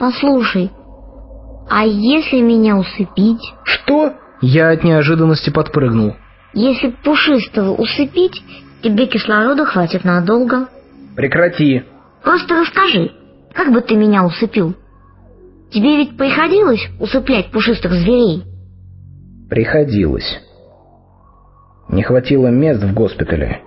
Послушай, а если меня усыпить? Что? Я от неожиданности подпрыгнул. Если пушистого усыпить, тебе кислорода хватит надолго. Прекрати. Просто расскажи, как бы ты меня усыпил? Тебе ведь приходилось усыплять пушистых зверей? Приходилось. Не хватило мест в госпитале.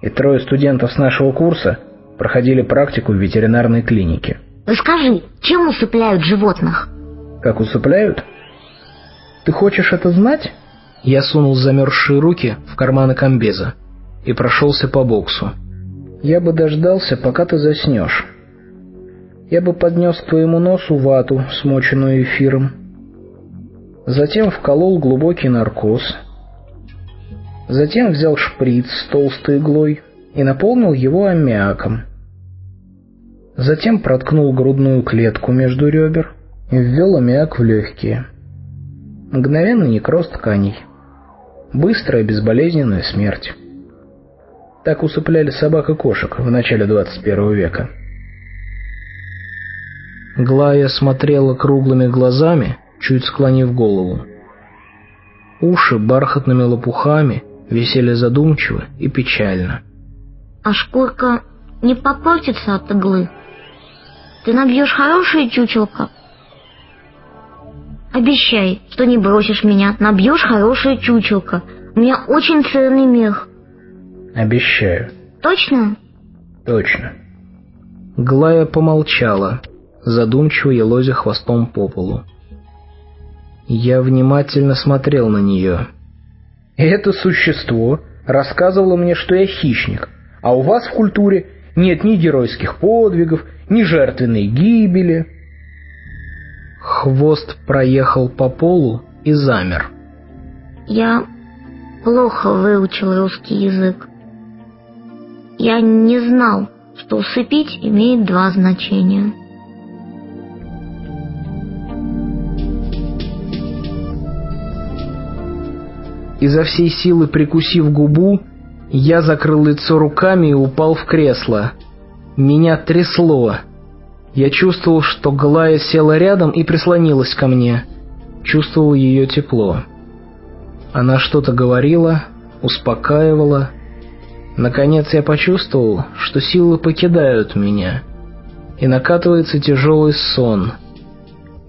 И трое студентов с нашего курса проходили практику в ветеринарной клинике. Расскажи, чем усыпляют животных? Как усыпляют? Ты хочешь это знать? Я сунул замерзшие руки в карманы комбеза и прошелся по боксу. Я бы дождался, пока ты заснешь. Я бы поднес к твоему носу вату, смоченную эфиром. Затем вколол глубокий наркоз. Затем взял шприц с толстой иглой и наполнил его аммиаком. Затем проткнул грудную клетку между ребер и ввел аммиак в легкие. Мгновенный некроз тканей. Быстрая безболезненная смерть. Так усыпляли собак и кошек в начале 21 века. Глая смотрела круглыми глазами, чуть склонив голову. Уши бархатными лопухами висели задумчиво и печально. А шкурка не попортится от иглы? Ты набьешь хорошее чучелко? Обещай, что не бросишь меня, набьешь хорошее чучелко. У меня очень ценный мех. Обещаю. Точно? Точно. Глая помолчала, задумчиво елозя хвостом по полу. Я внимательно смотрел на нее. Это существо рассказывало мне, что я хищник, а у вас в культуре нет ни геройских подвигов, ни жертвенной гибели. Хвост проехал по полу и замер. Я плохо выучил русский язык. Я не знал, что усыпить имеет два значения. Изо всей силы прикусив губу, я закрыл лицо руками и упал в кресло. Меня трясло. Я чувствовал, что Глая села рядом и прислонилась ко мне. Чувствовал ее тепло. Она что-то говорила, успокаивала. Наконец я почувствовал, что силы покидают меня. И накатывается тяжелый сон.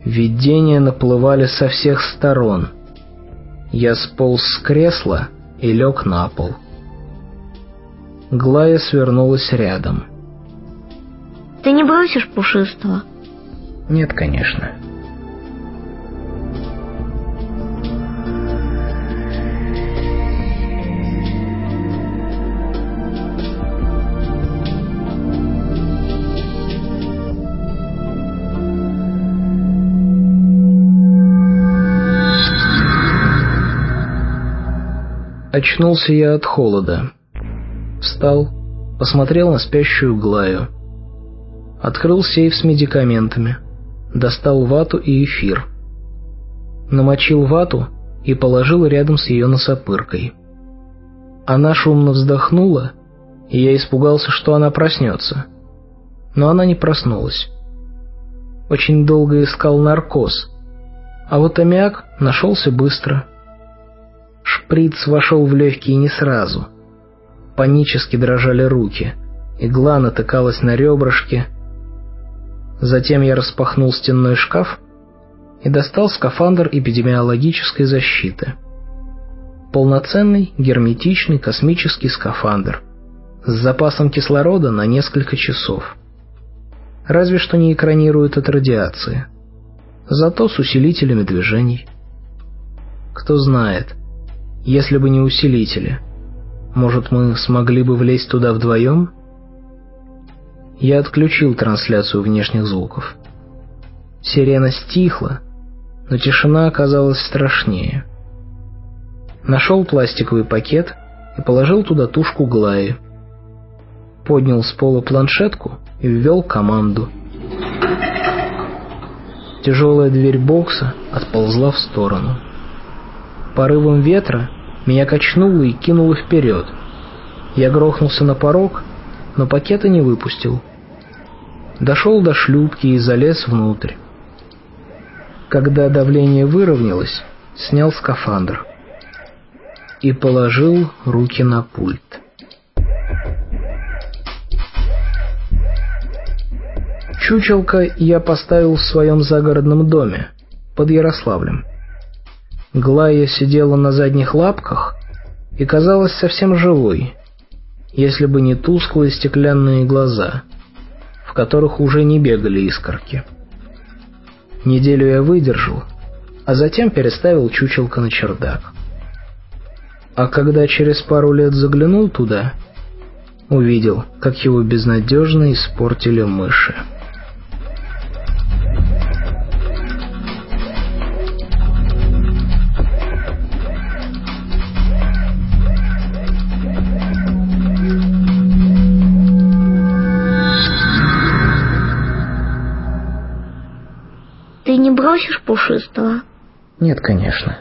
Видения наплывали со всех сторон. Я сполз с кресла и лег на пол. Глая свернулась рядом. Ты не бросишь пушистого? Нет, конечно. Очнулся я от холода. Встал, посмотрел на спящую Глаю. Открыл сейф с медикаментами, достал вату и эфир. Намочил вату и положил рядом с ее носопыркой. Она шумно вздохнула, и я испугался, что она проснется. Но она не проснулась. Очень долго искал наркоз, а вот аммиак нашелся быстро — Шприц вошел в легкие не сразу. Панически дрожали руки. Игла натыкалась на ребрышки. Затем я распахнул стенной шкаф и достал скафандр эпидемиологической защиты. Полноценный, герметичный космический скафандр с запасом кислорода на несколько часов. Разве что не экранирует от радиации. Зато с усилителями движений. Кто знает, если бы не усилители, может, мы смогли бы влезть туда вдвоем? Я отключил трансляцию внешних звуков. Сирена стихла, но тишина оказалась страшнее. Нашел пластиковый пакет и положил туда тушку Глаи. Поднял с пола планшетку и ввел команду. Тяжелая дверь бокса отползла в сторону. Порывом ветра меня качнуло и кинуло вперед. Я грохнулся на порог, но пакета не выпустил. Дошел до шлюпки и залез внутрь. Когда давление выровнялось, снял скафандр и положил руки на пульт. Чучелка я поставил в своем загородном доме под Ярославлем. Глая сидела на задних лапках и казалась совсем живой, если бы не тусклые стеклянные глаза, в которых уже не бегали искорки. Неделю я выдержал, а затем переставил чучелка на чердак. А когда через пару лет заглянул туда, увидел, как его безнадежно испортили мыши. Бросишь пушистого? Нет, конечно.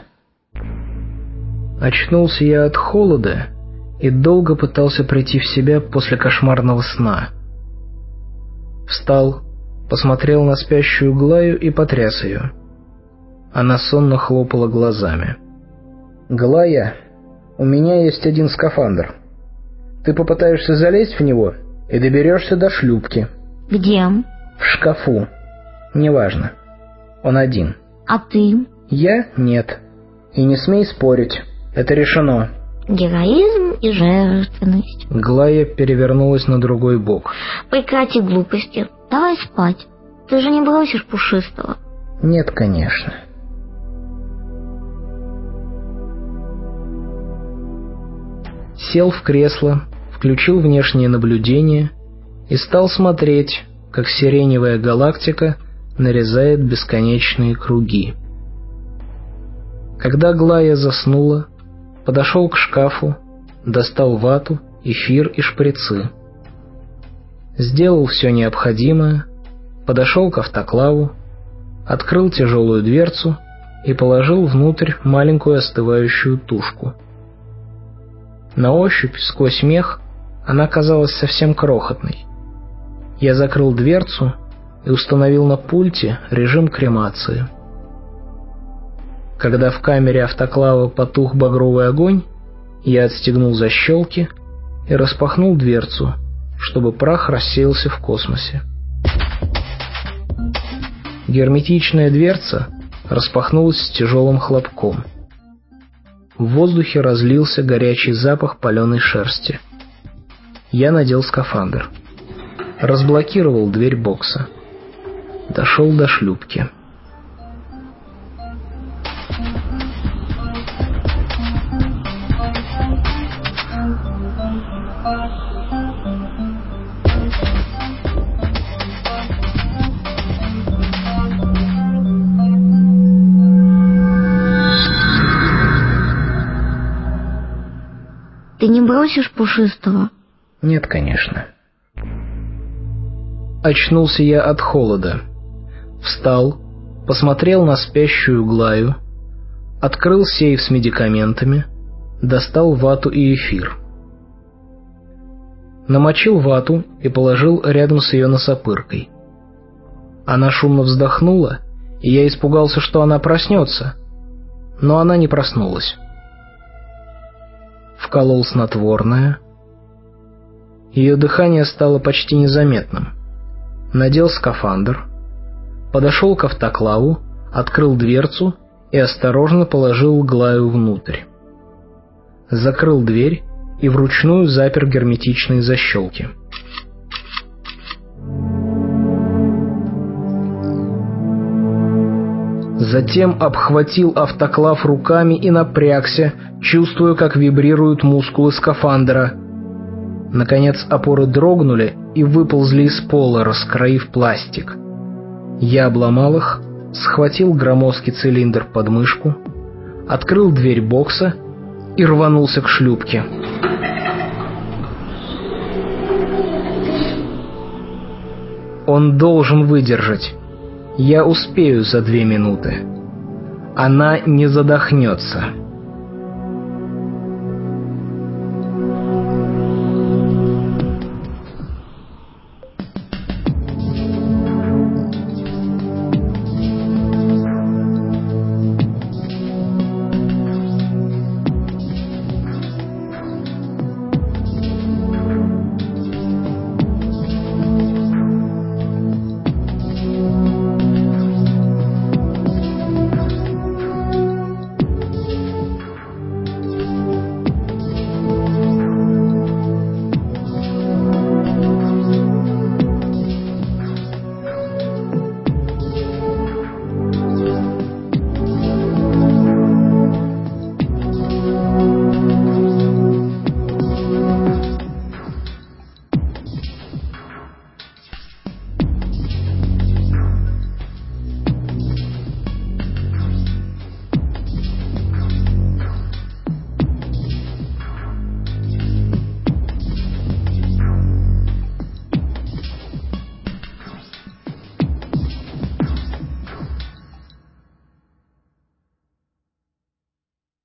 Очнулся я от холода и долго пытался прийти в себя после кошмарного сна. Встал, посмотрел на спящую Глаю и потряс ее. Она сонно хлопала глазами. «Глая, у меня есть один скафандр. Ты попытаешься залезть в него и доберешься до шлюпки». Где? «В шкафу. Неважно. Он один». А ты? «Я? Нет. И не смей спорить. Это решено». Героизм и жертвенность. Глая перевернулась на другой бок. Прекрати глупости. Давай спать. Ты же не бросишь пушистого. Нет, конечно. Сел в кресло, включил внешнее наблюдение и стал смотреть, как сиреневая галактика нарезает бесконечные круги. Когда Глая заснула, подошел к шкафу, достал вату, эфир и шприцы. Сделал все необходимое, подошел к автоклаву, открыл тяжелую дверцу и положил внутрь маленькую остывающую тушку. На ощупь, сквозь мех, она казалась совсем крохотной. Я закрыл дверцу и установил на пульте режим кремации. Когда в камере автоклава потух багровый огонь, я отстегнул защелки и распахнул дверцу, чтобы прах рассеялся в космосе. Герметичная дверца распахнулась с тяжелым хлопком. В воздухе разлился горячий запах паленой шерсти. Я надел скафандр. Разблокировал дверь бокса. Дошел до шлюпки. Ты не бросишь пушистого? Нет, конечно. Очнулся я от холода. Встал, посмотрел на спящую Глаю, открыл сейф с медикаментами, достал вату и эфир. Намочил вату и положил рядом с ее носопыркой. Она шумно вздохнула, и я испугался, что она проснется, но она не проснулась. Вколол снотворное. Ее дыхание стало почти незаметным. Надел скафандр, подошел к автоклаву, открыл дверцу и осторожно положил Глаю внутрь. Закрыл дверь и вручную запер герметичные защелки. Затем обхватил автоклав руками и напрягся, чувствуя, как вибрируют мускулы скафандра. Наконец опоры дрогнули и выползли из пола, раскроив пластик. Я обломал их, схватил громоздкий цилиндр под мышку, открыл дверь бокса и рванулся к шлюпке. Он должен выдержать. Я успею за две минуты. Она не задохнется.